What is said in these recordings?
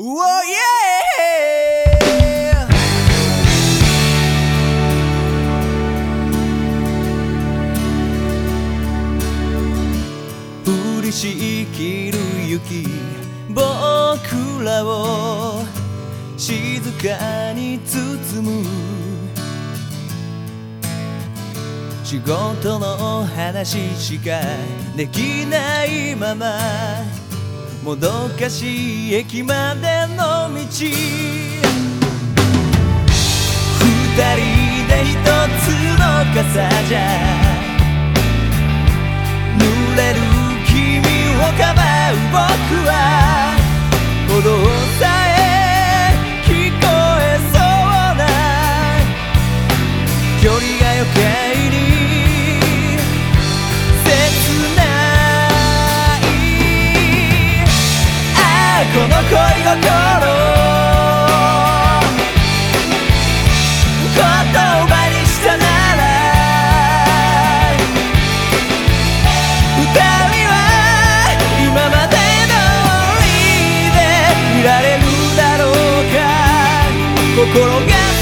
Oh yeah! 降りしきる雪僕らを静かに包む仕事の話しかできないままもどかしい駅までの道。二人で一つのいられるだろうか。心が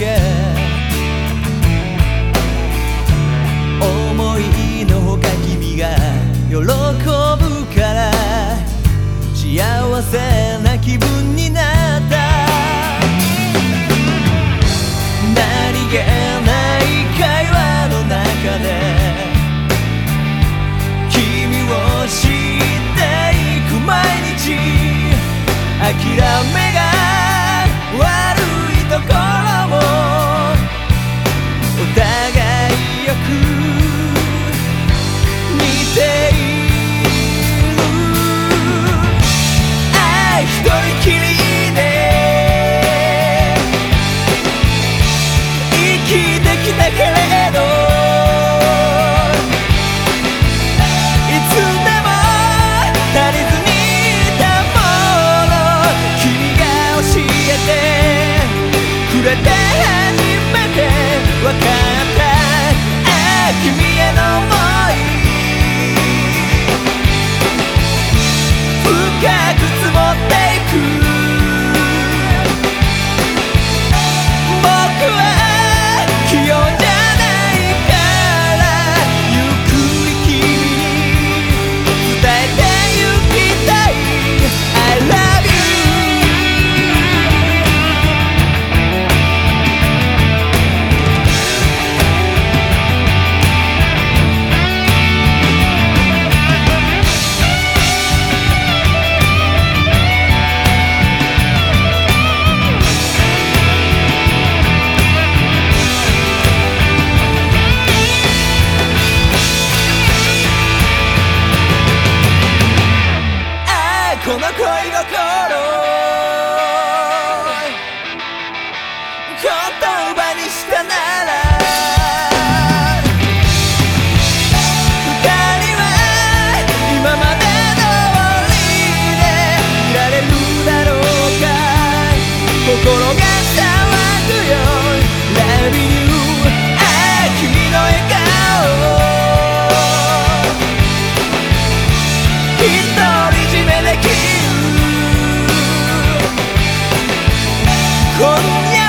思いのほか君が喜ぶから。幸せな気分になった。何気ない会話の中で。君を知っていく毎日。諦めきてきたけれど。いつでも足りずにいたもの君が教えてくれて。い言葉にしたなら for. Yeah.